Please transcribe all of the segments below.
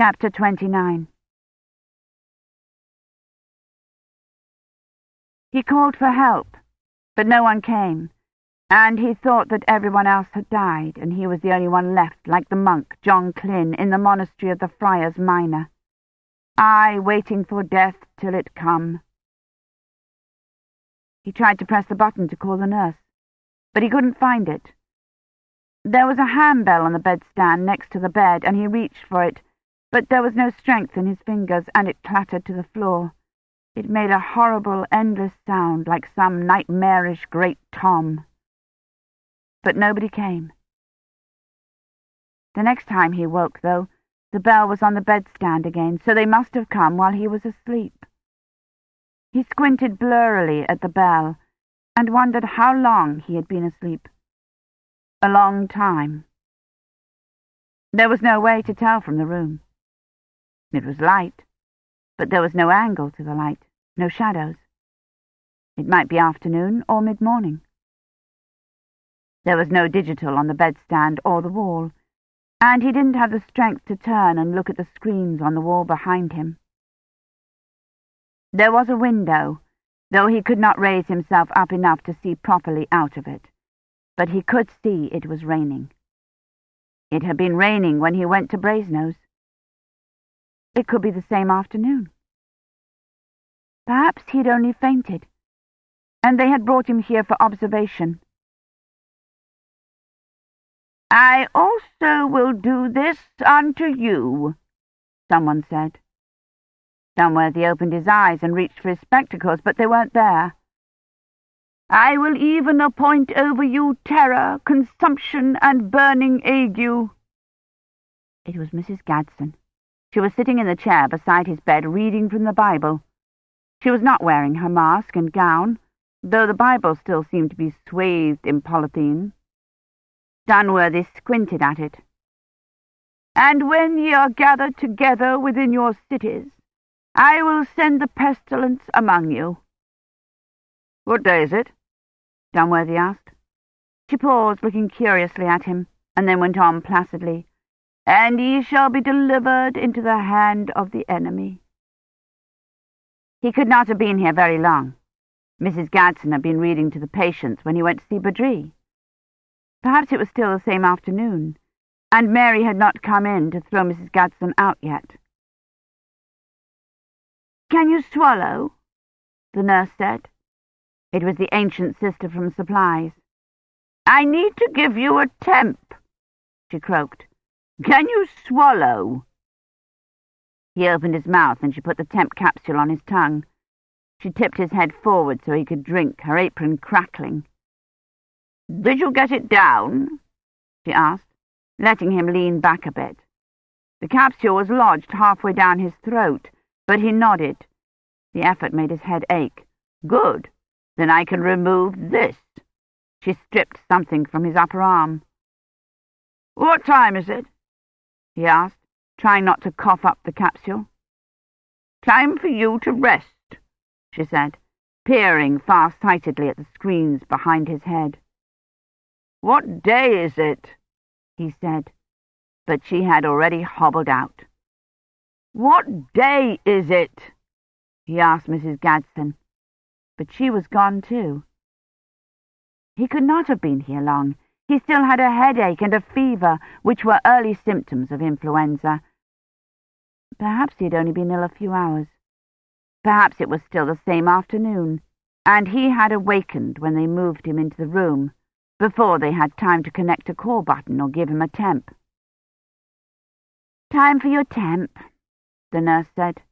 Chapter 29 He called for help, but no one came, and he thought that everyone else had died, and he was the only one left, like the monk, John Clyn, in the monastery of the Friars Minor. I, waiting for death till it come. He tried to press the button to call the nurse, but he couldn't find it. There was a handbell on the bedstand next to the bed, and he reached for it, but there was no strength in his fingers, and it clattered to the floor. It made a horrible, endless sound, like some nightmarish Great Tom. But nobody came. The next time he woke, though, the bell was on the bedstand again, so they must have come while he was asleep. He squinted blurrily at the bell, and wondered how long he had been asleep. A long time. There was no way to tell from the room. It was light, but there was no angle to the light, no shadows. It might be afternoon or mid-morning. There was no digital on the bedstand or the wall, and he didn't have the strength to turn and look at the screens on the wall behind him. There was a window, though he could not raise himself up enough to see properly out of it, but he could see it was raining. It had been raining when he went to Brasenose. It could be the same afternoon. Perhaps he'd only fainted, and they had brought him here for observation. I also will do this unto you, someone said. Dunworthy opened his eyes and reached for his spectacles, but they weren't there. I will even appoint over you terror, consumption, and burning ague. It was Mrs. Gaddson. She was sitting in the chair beside his bed reading from the Bible. She was not wearing her mask and gown, though the Bible still seemed to be swathed in polythene. Dunworthy squinted at it. And when ye are gathered together within your cities, I will send the pestilence among you. What day is it? Dunworthy asked. She paused, looking curiously at him, and then went on placidly. And ye shall be delivered into the hand of the enemy. He could not have been here very long. Mrs. Gaddson had been reading to the patients when he went to see Badri. Perhaps it was still the same afternoon, and Mary had not come in to throw Mrs. Gaddson out yet. Can you swallow? the nurse said. It was the ancient sister from supplies. I need to give you a temp, she croaked. Can you swallow? He opened his mouth and she put the temp capsule on his tongue. She tipped his head forward so he could drink, her apron crackling. Did you get it down? she asked, letting him lean back a bit. The capsule was lodged halfway down his throat, but he nodded. The effort made his head ache. Good. Then I can remove this. She stripped something from his upper arm. What time is it? He asked, trying not to cough up the capsule. Time for you to rest, she said, peering far-sightedly at the screens behind his head. What day is it? he said, but she had already hobbled out. What day is it? he asked Mrs. Gaddson, but she was gone too. He could not have been here long. He still had a headache and a fever, which were early symptoms of influenza. Perhaps he had only been ill a few hours. Perhaps it was still the same afternoon, and he had awakened when they moved him into the room before they had time to connect a call button or give him a temp. Time for your temp, the nurse said.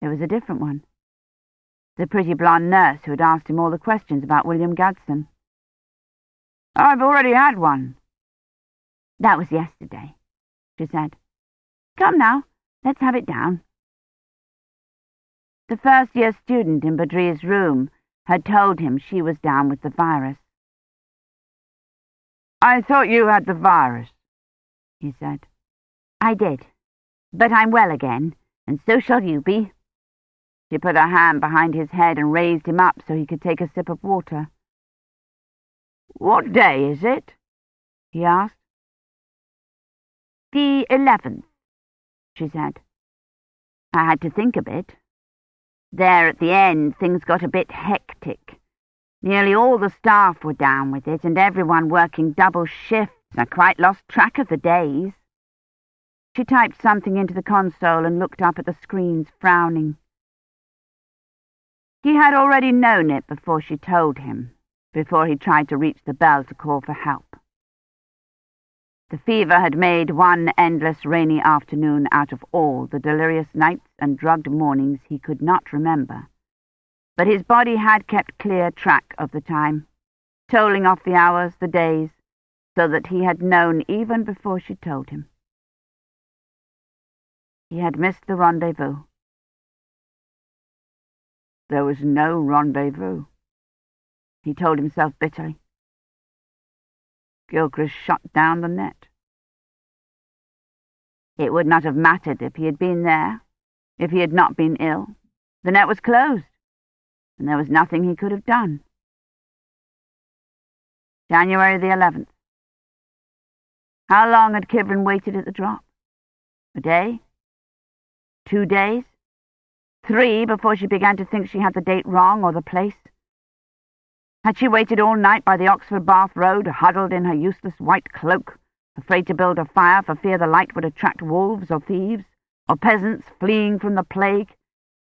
It was a different one. The pretty blonde nurse who had asked him all the questions about William Gaddson. I've already had one. That was yesterday, she said. Come now, let's have it down. The first-year student in Badri's room had told him she was down with the virus. I thought you had the virus, he said. I did, but I'm well again, and so shall you be. She put her hand behind his head and raised him up so he could take a sip of water. What day is it? he asked. The eleventh, she said. I had to think a bit. There at the end, things got a bit hectic. Nearly all the staff were down with it, and everyone working double shifts. I quite lost track of the days. She typed something into the console and looked up at the screens, frowning. He had already known it before she told him, before he tried to reach the bell to call for help. The fever had made one endless rainy afternoon out of all the delirious nights and drugged mornings he could not remember but his body had kept clear track of the time, tolling off the hours, the days, so that he had known even before she told him. He had missed the rendezvous. There was no rendezvous, he told himself bitterly. Gilchrist shut down the net. It would not have mattered if he had been there, if he had not been ill. The net was closed and there was nothing he could have done. January the 11th. How long had Kivrin waited at the drop? A day? Two days? Three before she began to think she had the date wrong or the place? Had she waited all night by the Oxford Bath Road, huddled in her useless white cloak, afraid to build a fire for fear the light would attract wolves or thieves, or peasants fleeing from the plague,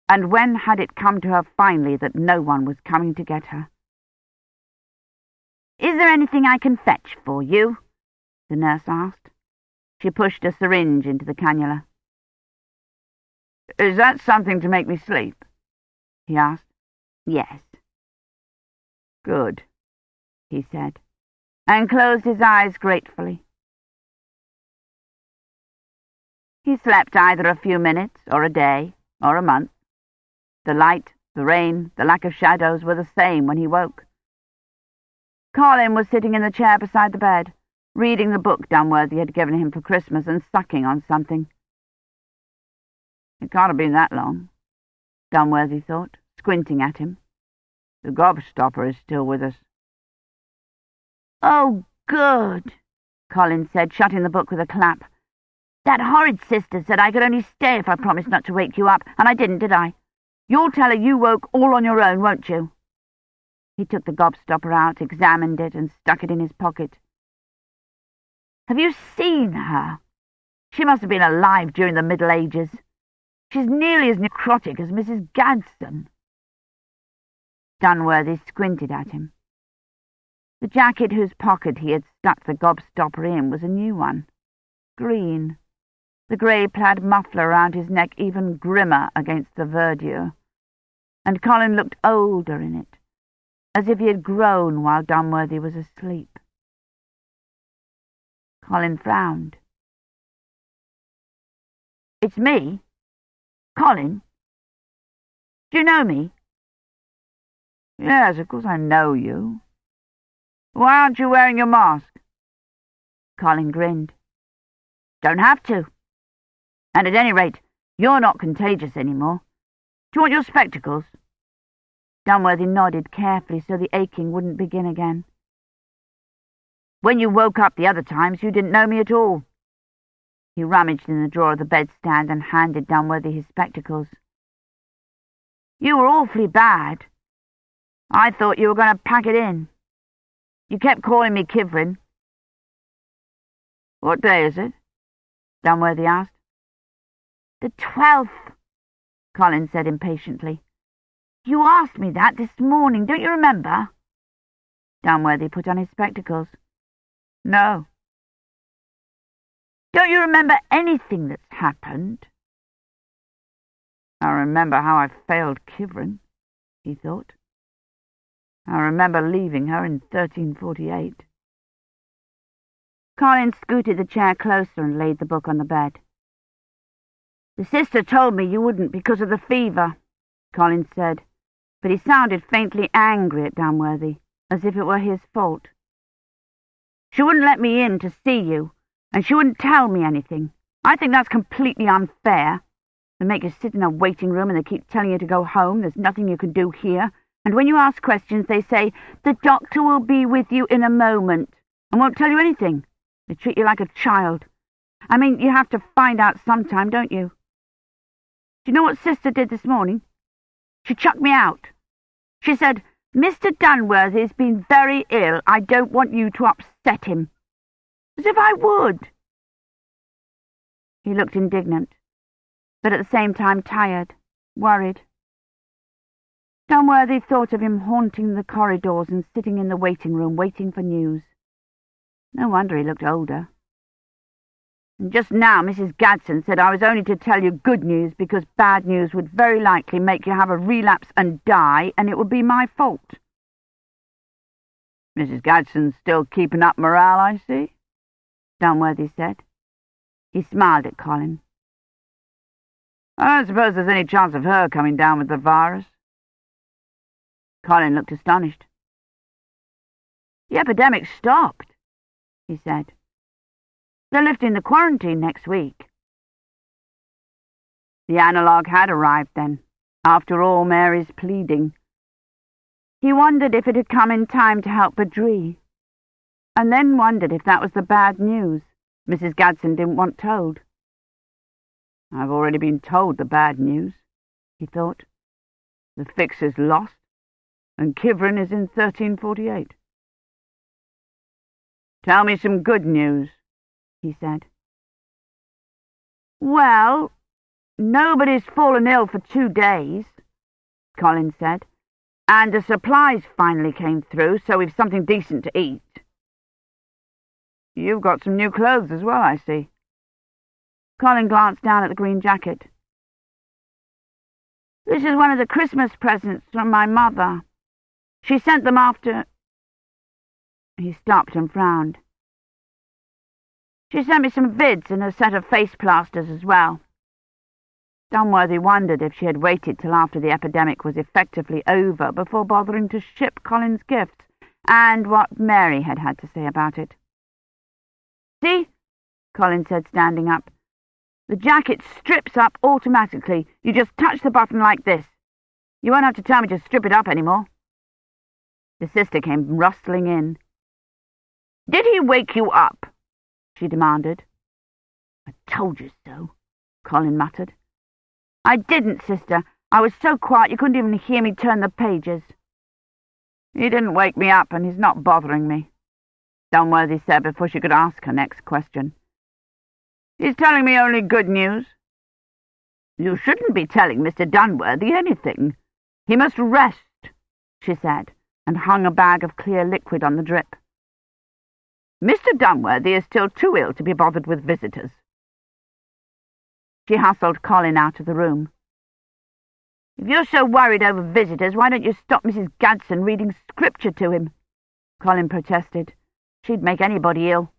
and when had it come to her finally that no one was coming to get her? Is there anything I can fetch for you? the nurse asked. She pushed a syringe into the cannula. Is that something to make me sleep? he asked. Yes. Good, he said, and closed his eyes gratefully. He slept either a few minutes, or a day, or a month. The light, the rain, the lack of shadows were the same when he woke. Colin was sitting in the chair beside the bed, reading the book Dunworthy had given him for Christmas and sucking on something. It can't have been that long, Dunworthy thought, squinting at him. The gobstopper is still with us. Oh, good, Colin said, shutting the book with a clap. That horrid sister said I could only stay if I promised not to wake you up, and I didn't, did I? You'll tell her you woke all on your own, won't you? He took the gobstopper out, examined it, and stuck it in his pocket. Have you seen her? She must have been alive during the Middle Ages. She's nearly as necrotic as Mrs. Gaddson. Dunworthy squinted at him. The jacket whose pocket he had stuck the gobstopper in was a new one. Green the grey plaid muffler round his neck even grimmer against the verdure, and Colin looked older in it, as if he had grown while Dunworthy was asleep. Colin frowned. It's me? Colin? Do you know me? Yes, of course I know you. Why aren't you wearing your mask? Colin grinned. Don't have to. And at any rate, you're not contagious any more. Do you want your spectacles? Dunworthy nodded carefully so the aching wouldn't begin again. When you woke up the other times, you didn't know me at all. He rummaged in the drawer of the bedstand and handed Dunworthy his spectacles. You were awfully bad. I thought you were going to pack it in. You kept calling me Kivrin. What day is it? Dunworthy asked. The twelfth, Colin said impatiently. You asked me that this morning, don't you remember? Dunworthy put on his spectacles. No. Don't you remember anything that's happened? I remember how I failed Kivrin, he thought. I remember leaving her in 1348. Colin scooted the chair closer and laid the book on the bed. The sister told me you wouldn't because of the fever, Colin said, but he sounded faintly angry at Dunworthy, as if it were his fault. She wouldn't let me in to see you, and she wouldn't tell me anything. I think that's completely unfair. They make you sit in a waiting room and they keep telling you to go home, there's nothing you can do here, and when you ask questions they say, the doctor will be with you in a moment, and won't tell you anything. They treat you like a child. I mean, you have to find out sometime, don't you? Do you know what Sister did this morning? She chucked me out. She said, Mr. Dunworthy's been very ill. I don't want you to upset him. As if I would. He looked indignant, but at the same time tired, worried. Dunworthy thought of him haunting the corridors and sitting in the waiting room waiting for news. No wonder he looked older. And just now Mrs. Gaddson said I was only to tell you good news because bad news would very likely make you have a relapse and die, and it would be my fault. Mrs. Gaddson's still keeping up morale, I see. Dunworthy said. He smiled at Colin. I don't suppose there's any chance of her coming down with the virus. Colin looked astonished. The epidemic stopped, he said. They're lifting the quarantine next week. The analogue had arrived then, after all Mary's pleading. He wondered if it had come in time to help Badri and then wondered if that was the bad news Mrs. Gaddson didn't want told. I've already been told the bad news, he thought. The fix is lost, and Kivrin is in 1348. Tell me some good news, he said. Well, nobody's fallen ill for two days, Colin said, and the supplies finally came through, so we've something decent to eat. You've got some new clothes as well, I see. Colin glanced down at the green jacket. This is one of the Christmas presents from my mother. She sent them after... He stopped and frowned. She sent me some vids and a set of face plasters as well. Dunworthy wondered if she had waited till after the epidemic was effectively over before bothering to ship Colin's gifts, and what Mary had had to say about it. See? Colin said, standing up. The jacket strips up automatically. You just touch the button like this. You won't have to tell me to strip it up any more. The sister came rustling in. Did he wake you up? she demanded. I told you so, Colin muttered. I didn't, sister. I was so quiet you couldn't even hear me turn the pages. He didn't wake me up, and he's not bothering me. Dunworthy said before she could ask her next question. He's telling me only good news. You shouldn't be telling Mr. Dunworthy anything. He must rest, she said, and hung a bag of clear liquid on the drip. Mr. Dunworthy is still too ill to be bothered with visitors. She hustled Colin out of the room. If you're so worried over visitors, why don't you stop Mrs. Gaddson reading scripture to him? Colin protested. She'd make anybody ill.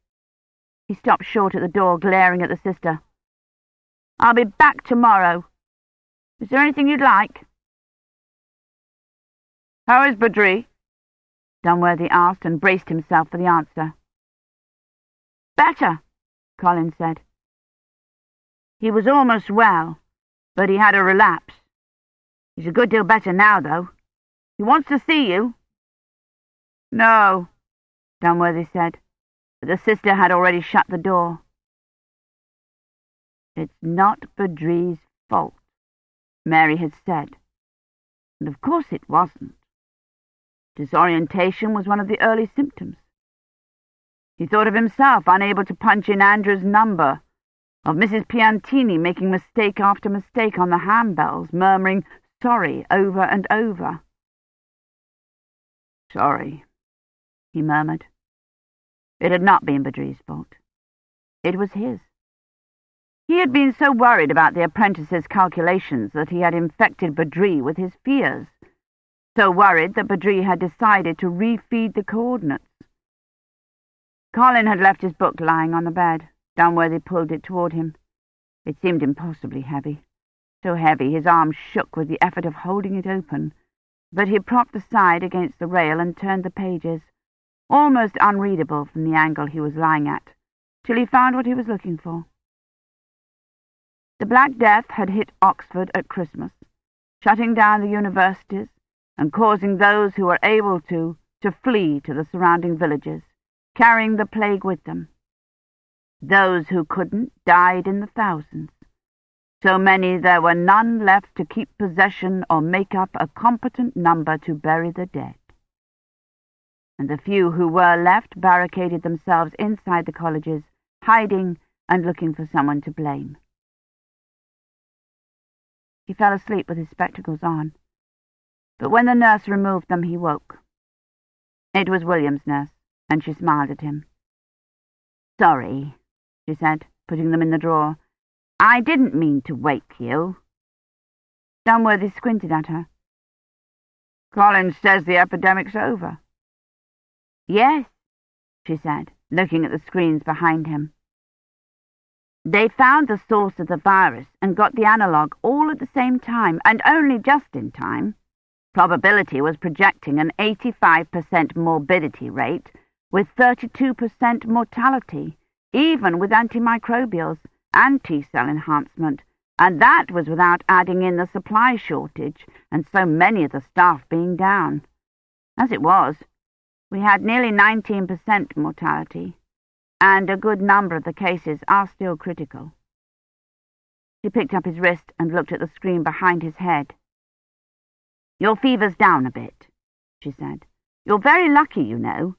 He stopped short at the door, glaring at the sister. I'll be back tomorrow. Is there anything you'd like? How is Badri? Dunworthy asked and braced himself for the answer. Better, Colin said. He was almost well, but he had a relapse. He's a good deal better now, though. He wants to see you. No, Dunworthy said, but the sister had already shut the door. It's not Badri's fault, Mary had said, and of course it wasn't. Disorientation was one of the early symptoms. He thought of himself unable to punch in Andrew's number, of Mrs. Piantini making mistake after mistake on the handbells, murmuring sorry over and over. Sorry, he murmured. It had not been Badri's fault. It was his. He had been so worried about the apprentice's calculations that he had infected Badri with his fears, so worried that Badri had decided to refeed the coordinates. Colin had left his book lying on the bed. Dunworthy pulled it toward him. It seemed impossibly heavy, so heavy his arms shook with the effort of holding it open, but he propped the side against the rail and turned the pages, almost unreadable from the angle he was lying at, till he found what he was looking for. The Black Death had hit Oxford at Christmas, shutting down the universities and causing those who were able to to flee to the surrounding villages, carrying the plague with them. Those who couldn't died in the thousands. So many there were none left to keep possession or make up a competent number to bury the dead. And the few who were left barricaded themselves inside the colleges, hiding and looking for someone to blame. He fell asleep with his spectacles on, but when the nurse removed them he woke. It was William's nurse, and she smiled at him. Sorry, she said, putting them in the drawer. I didn't mean to wake you. Dunworthy squinted at her. Collins says the epidemic's over. Yes, she said, looking at the screens behind him. They found the source of the virus and got the analogue all at the same time, and only just in time. Probability was projecting an 85% morbidity rate with 32% mortality, even with antimicrobials and T-cell enhancement, and that was without adding in the supply shortage and so many of the staff being down. As it was, we had nearly 19% mortality, and a good number of the cases are still critical. He picked up his wrist and looked at the screen behind his head. Your fever's down a bit, she said. You're very lucky, you know.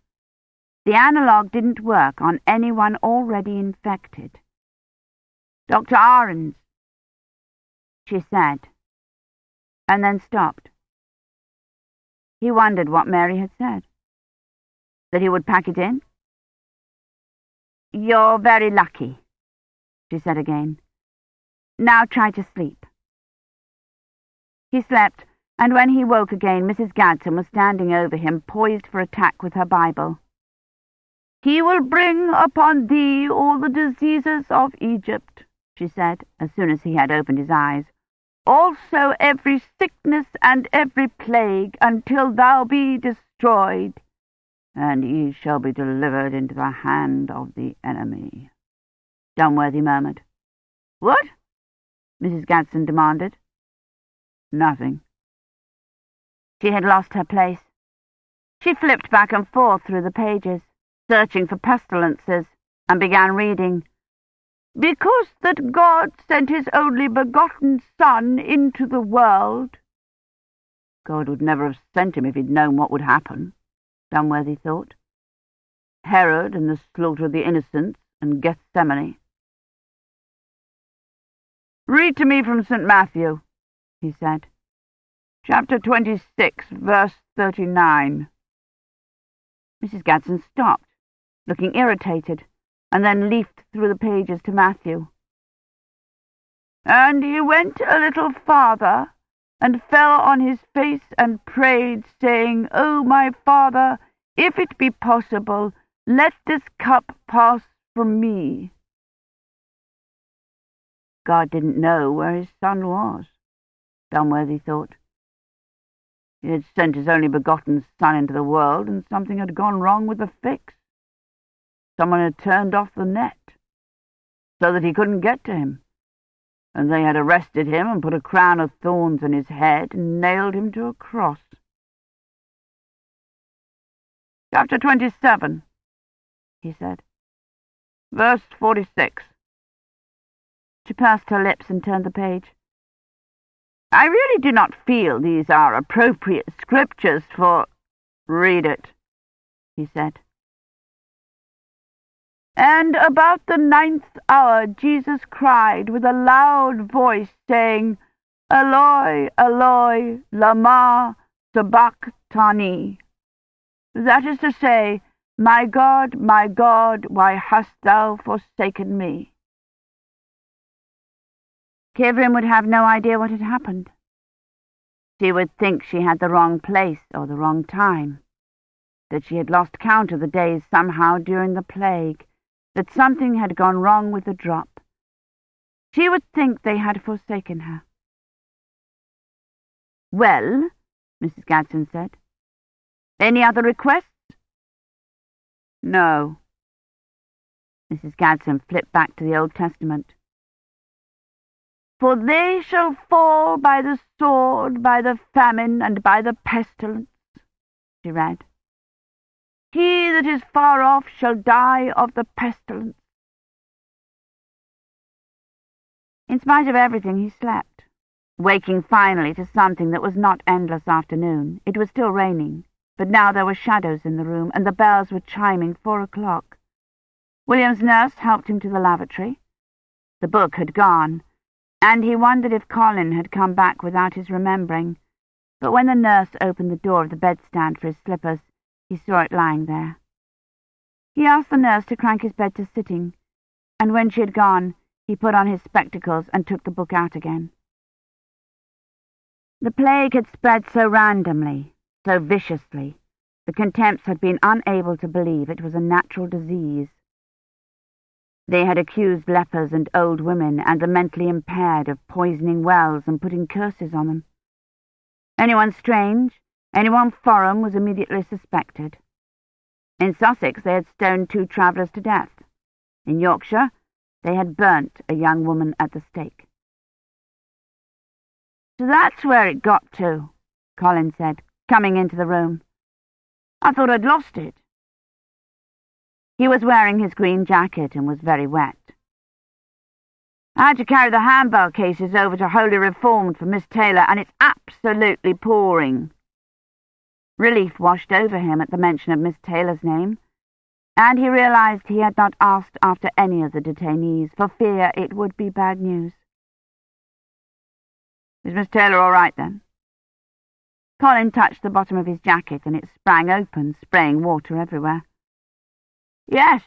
The analogue didn't work on anyone already infected. Dr. Ahrens, she said, and then stopped. He wondered what Mary had said. That he would pack it in? You're very lucky, she said again. Now try to sleep. He slept, and when he woke again, Mrs. Gaddson was standing over him, poised for attack with her Bible. He will bring upon thee all the diseases of Egypt, she said, as soon as he had opened his eyes. Also every sickness and every plague, until thou be destroyed and ye shall be delivered into the hand of the enemy. Dunworthy murmured. What? Mrs. Gaddson demanded. Nothing. She had lost her place. She flipped back and forth through the pages, searching for pestilences, and began reading. Because that God sent his only begotten Son into the world. God would never have sent him if he'd known what would happen. Dunworthy thought. Herod and the slaughter of the innocents and Gethsemane. Read to me from St. Matthew, he said. Chapter 26, verse 39. Mrs. Gaddson stopped, looking irritated, and then leafed through the pages to Matthew. And he went a little farther, and fell on his face and prayed, saying, O my Father, if it be possible, let this cup pass from me. God didn't know where his son was, Dunworthy thought. He had sent his only begotten son into the world, and something had gone wrong with the fix. Someone had turned off the net, so that he couldn't get to him and they had arrested him and put a crown of thorns on his head and nailed him to a cross. Chapter 27, he said. Verse 46. She pursed her lips and turned the page. I really do not feel these are appropriate scriptures for... Read it, he said. And about the ninth hour Jesus cried with a loud voice, saying, Eloi, Eloi, lama sabachthani. That is to say, My God, my God, why hast thou forsaken me? Kivrin would have no idea what had happened. She would think she had the wrong place or the wrong time, that she had lost count of the days somehow during the plague, that something had gone wrong with the drop. She would think they had forsaken her. Well, Mrs. Gaddson said. Any other requests? No. Mrs. Gaddson flipped back to the Old Testament. For they shall fall by the sword, by the famine, and by the pestilence, she read. He that is far off shall die of the pestilence. In spite of everything, he slept, waking finally to something that was not endless afternoon. It was still raining, but now there were shadows in the room, and the bells were chiming four o'clock. William's nurse helped him to the lavatory. The book had gone, and he wondered if Colin had come back without his remembering, but when the nurse opened the door of the bedstand for his slippers, he saw it lying there. He asked the nurse to crank his bed to sitting, and when she had gone, he put on his spectacles and took the book out again. The plague had spread so randomly, so viciously, the contemps had been unable to believe it was a natural disease. They had accused lepers and old women and the mentally impaired of poisoning wells and putting curses on them. Anyone strange, anyone foreign was immediately suspected. In Sussex they had stoned two travellers to death. In Yorkshire they had burnt a young woman at the stake. So that's where it got to, Colin said, coming into the room. I thought I'd lost it. He was wearing his green jacket and was very wet. I had to carry the handbell cases over to Holy Reformed for Miss Taylor, and it's absolutely pouring. Relief washed over him at the mention of Miss Taylor's name and he realized he had not asked after any of the detainees, for fear it would be bad news. Is Miss Taylor all right, then? Colin touched the bottom of his jacket, and it sprang open, spraying water everywhere. Yes.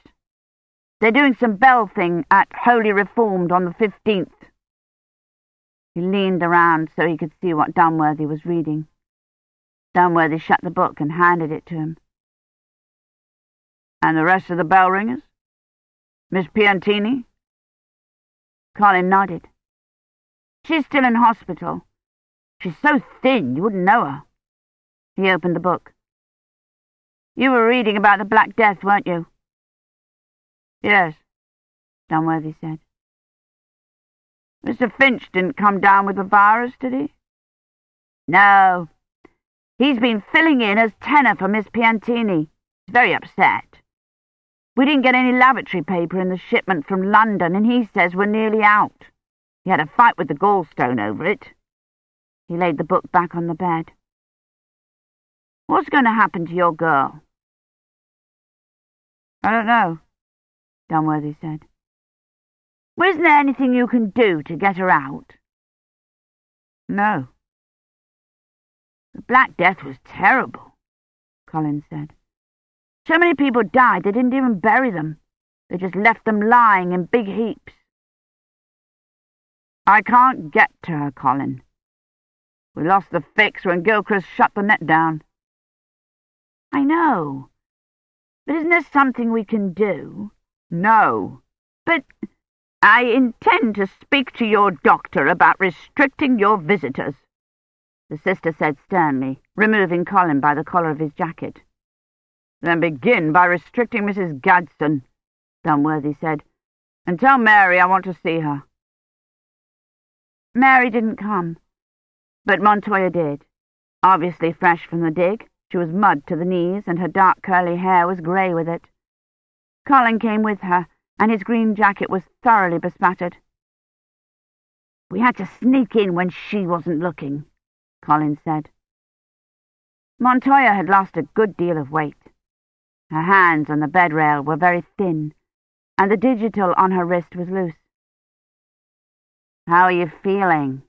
They're doing some bell thing at Holy Reformed on the 15th. He leaned around so he could see what Dunworthy was reading. Dunworthy shut the book and handed it to him. And the rest of the bell ringers? Miss Piantini? Colin nodded. She's still in hospital. She's so thin you wouldn't know her. He opened the book. You were reading about the Black Death, weren't you? Yes, Dunworthy said. Mr. Finch didn't come down with the virus, did he? No. He's been filling in as tenor for Miss Piantini. He's very upset. We didn't get any lavatory paper in the shipment from London, and he says we're nearly out. He had a fight with the gallstone over it. He laid the book back on the bed. What's going to happen to your girl? I don't know, Dunworthy said. Well, isn't there anything you can do to get her out? No. The Black Death was terrible, Collins said. So many people died they didn't even bury them. They just left them lying in big heaps. I can't get to her, Colin. We lost the fix when Gilchrist shut the net down. I know. But isn't there something we can do? No. But I intend to speak to your doctor about restricting your visitors, the sister said sternly, removing Colin by the collar of his jacket. Then begin by restricting Mrs. Gaddson, Dunworthy said, and tell Mary I want to see her. Mary didn't come, but Montoya did. Obviously fresh from the dig, she was mud to the knees, and her dark curly hair was grey with it. Colin came with her, and his green jacket was thoroughly bespattered. We had to sneak in when she wasn't looking, Colin said. Montoya had lost a good deal of weight. Her hands on the bed rail were very thin, and the digital on her wrist was loose. How are you feeling?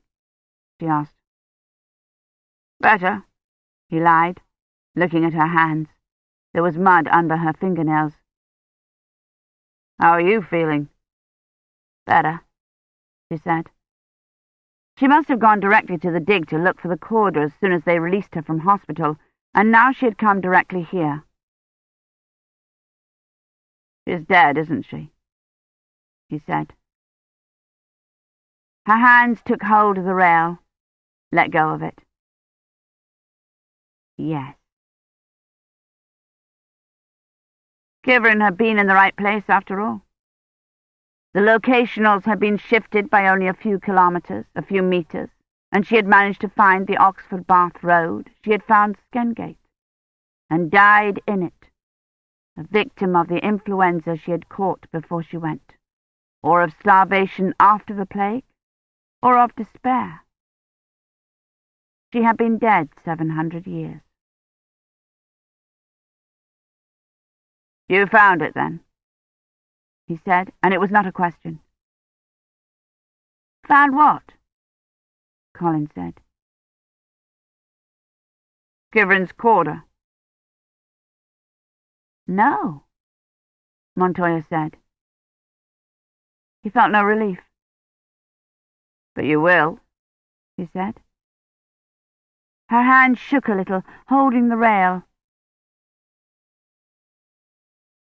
she asked. Better, he lied, looking at her hands. There was mud under her fingernails. How are you feeling? Better, she said. She must have gone directly to the dig to look for the corder as soon as they released her from hospital, and now she had come directly here. She's dead, isn't she? he said. Her hands took hold of the rail, let go of it. Yes. Kivrin had been in the right place after all. The locationals had been shifted by only a few kilometres, a few metres, and she had managed to find the Oxford Bath Road. She had found Skendgate, and died in it a victim of the influenza she had caught before she went, or of starvation after the plague? or of despair. She had been dead seven hundred years. You found it, then? he said, and it was not a question. Found what? Colin said. Kivrin's corder. No, Montoya said. He felt no relief. But you will, he said. Her hand shook a little, holding the rail.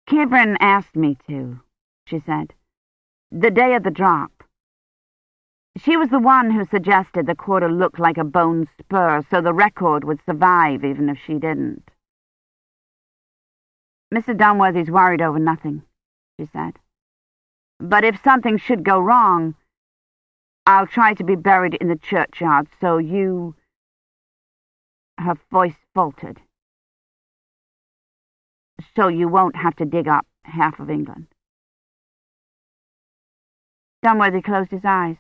Kivrin asked me to, she said. The day of the drop. She was the one who suggested the corder looked like a bone spur, so the record would survive even if she didn't. Mr. Dunworthy's worried over nothing, she said. But if something should go wrong, I'll try to be buried in the churchyard, so you... Her voice faltered. So you won't have to dig up half of England. Dunworthy closed his eyes.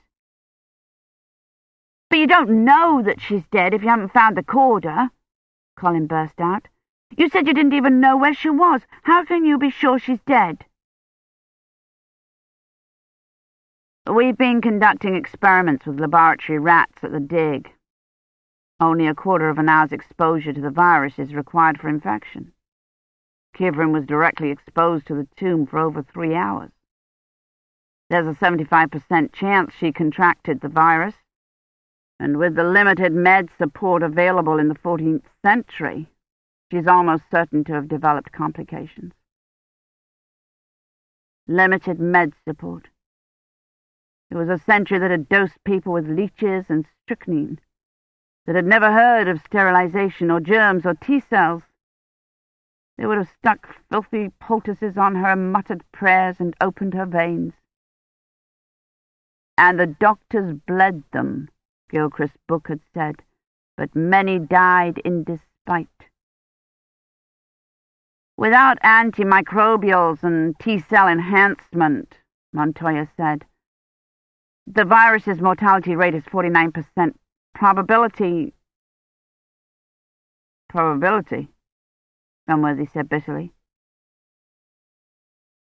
But you don't know that she's dead if you haven't found the corder, Colin burst out. You said you didn't even know where she was. How can you be sure she's dead? We've been conducting experiments with laboratory rats at the dig. Only a quarter of an hour's exposure to the virus is required for infection. Kivrin was directly exposed to the tomb for over three hours. There's a 75% chance she contracted the virus, and with the limited med support available in the 14th century, she's almost certain to have developed complications. Limited med support. It was a century that had dosed people with leeches and strychnine, that had never heard of sterilization or germs or T-cells. They would have stuck filthy poultices on her muttered prayers and opened her veins. And the doctors bled them, Gilchrist Book had said, but many died in despite. Without antimicrobials and T-cell enhancement, Montoya said, the virus's mortality rate is 49%. Probability... Probability, Dunworthy said bitterly.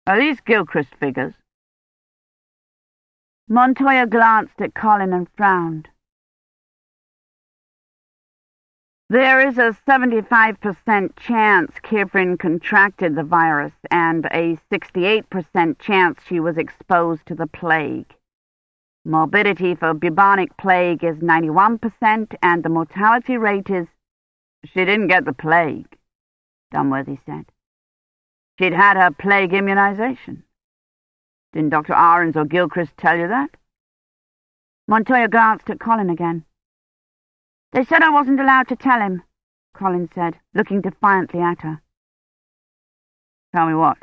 Are these Gilchrist figures? Montoya glanced at Colin and frowned. There is a 75% chance Kivrin contracted the virus and a 68% chance she was exposed to the plague. Morbidity for bubonic plague is 91% and the mortality rate is... She didn't get the plague, Dunworthy said. She'd had her plague immunization. Didn't Dr. Ahrens or Gilchrist tell you that? Montoya glanced at Colin again. They said I wasn't allowed to tell him, Colin said, looking defiantly at her. Tell me what?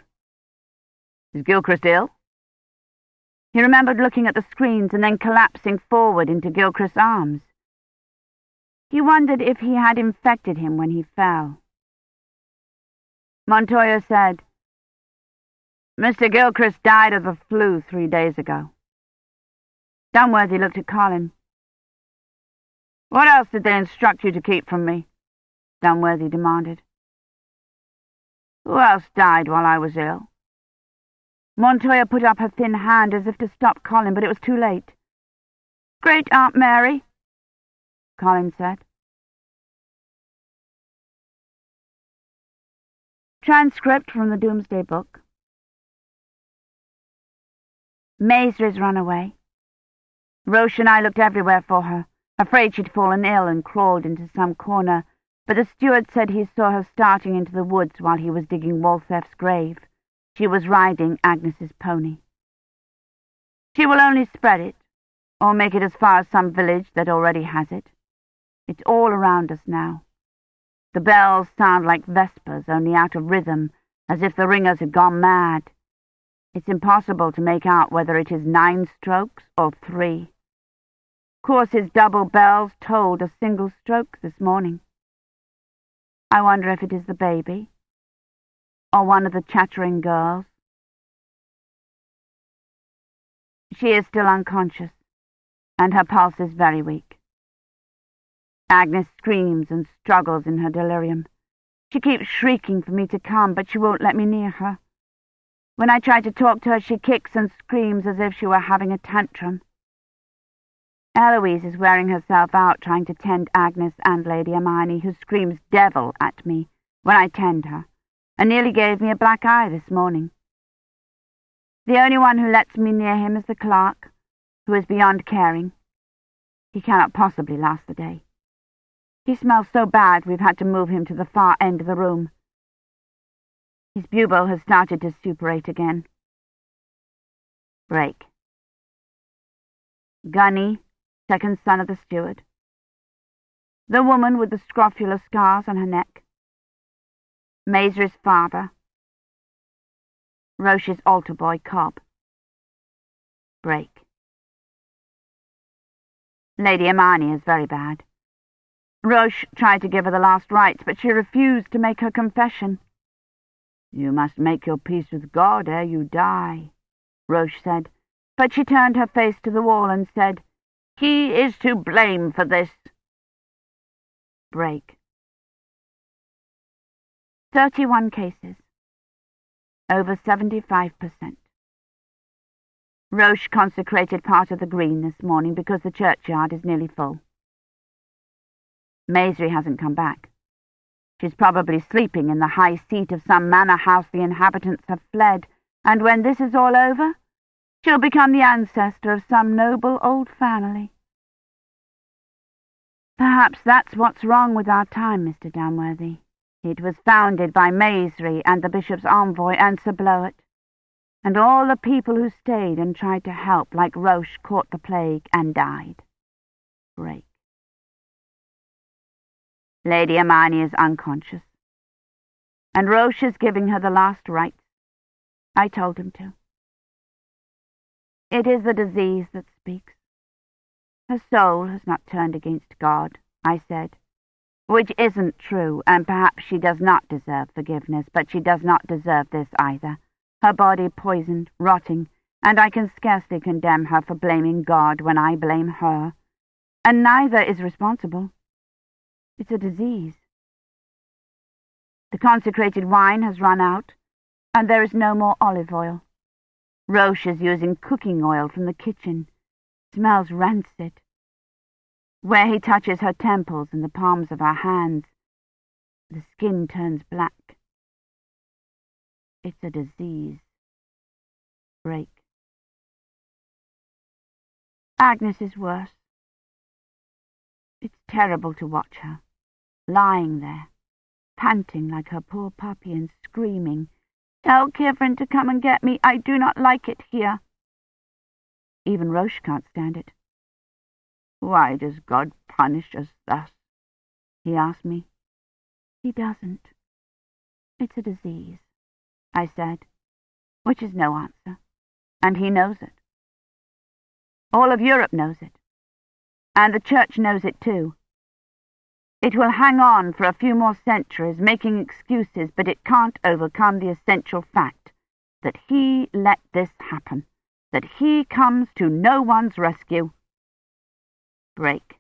Is Gilchrist ill? He remembered looking at the screens and then collapsing forward into Gilchrist's arms. He wondered if he had infected him when he fell. Montoya said, Mr. Gilchrist died of the flu three days ago. Dunworthy looked at Colin. What else did they instruct you to keep from me? Dunworthy demanded. Who else died while I was ill? Montoya put up her thin hand as if to stop Colin, but it was too late. Great Aunt Mary, Colin said. Transcript from the Doomsday Book. Maisry's run away. Roche and I looked everywhere for her, afraid she'd fallen ill and crawled into some corner, but the steward said he saw her starting into the woods while he was digging Waltheff's grave. She was riding Agnes's pony. She will only spread it, or make it as far as some village that already has it. It's all around us now. The bells sound like vespers, only out of rhythm, as if the ringers had gone mad. It's impossible to make out whether it is nine strokes or three. Of course his double bells tolled a single stroke this morning. I wonder if it is the baby, or one of the chattering girls. She is still unconscious, and her pulse is very weak. Agnes screams and struggles in her delirium. She keeps shrieking for me to come, but she won't let me near her. When I try to talk to her, she kicks and screams as if she were having a tantrum. Eloise is wearing herself out trying to tend Agnes and Lady Hermione, who screams devil at me when I tend her, and nearly gave me a black eye this morning. The only one who lets me near him is the clerk, who is beyond caring. He cannot possibly last the day. He smells so bad we've had to move him to the far end of the room. His bubo has started to suppurate again. Break. Gunny, second son of the steward. The woman with the scrofular scars on her neck. Maisry's father. Roche's altar boy, Cobb. Break. Lady Hermione is very bad. Roche tried to give her the last rites, but she refused to make her confession. You must make your peace with God ere you die, Roche said, but she turned her face to the wall and said, He is to blame for this. Break. Thirty-one cases. Over seventy-five percent. Roche consecrated part of the green this morning because the churchyard is nearly full. Maisry hasn't come back. She's probably sleeping in the high seat of some manor house the inhabitants have fled, and when this is all over, she'll become the ancestor of some noble old family. Perhaps that's what's wrong with our time, Mr. Dunworthy. It was founded by Maisry and the bishop's envoy and Sir Bloet, and all the people who stayed and tried to help, like Roche, caught the plague and died. Break. Lady Hermione is unconscious. And Roche is giving her the last rites. I told him to. It is the disease that speaks. Her soul has not turned against God, I said, which isn't true, and perhaps she does not deserve forgiveness, but she does not deserve this either. Her body poisoned, rotting, and I can scarcely condemn her for blaming God when I blame her. And neither is responsible. It's a disease. The consecrated wine has run out, and there is no more olive oil. Roche is using cooking oil from the kitchen. Smells rancid. Where he touches her temples and the palms of her hands, the skin turns black. It's a disease. Break. Agnes is worse. It's terrible to watch her lying there, panting like her poor puppy and screaming, Tell Kivrin to come and get me. I do not like it here. Even Roche can't stand it. Why does God punish us thus? He asked me. He doesn't. It's a disease, I said, which is no answer, and he knows it. All of Europe knows it, and the Church knows it too. It will hang on for a few more centuries, making excuses, but it can't overcome the essential fact that he let this happen, that he comes to no one's rescue. Break.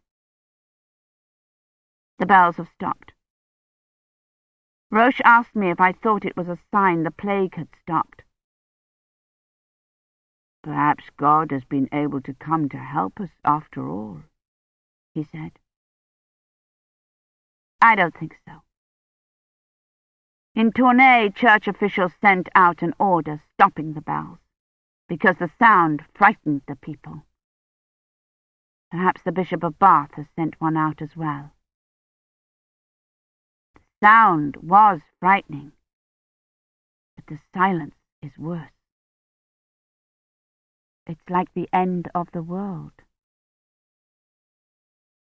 The bells have stopped. Roche asked me if I thought it was a sign the plague had stopped. Perhaps God has been able to come to help us after all, he said. I don't think so. In Tournai, church officials sent out an order stopping the bells, because the sound frightened the people. Perhaps the Bishop of Bath has sent one out as well. The sound was frightening, but the silence is worse. It's like the end of the world.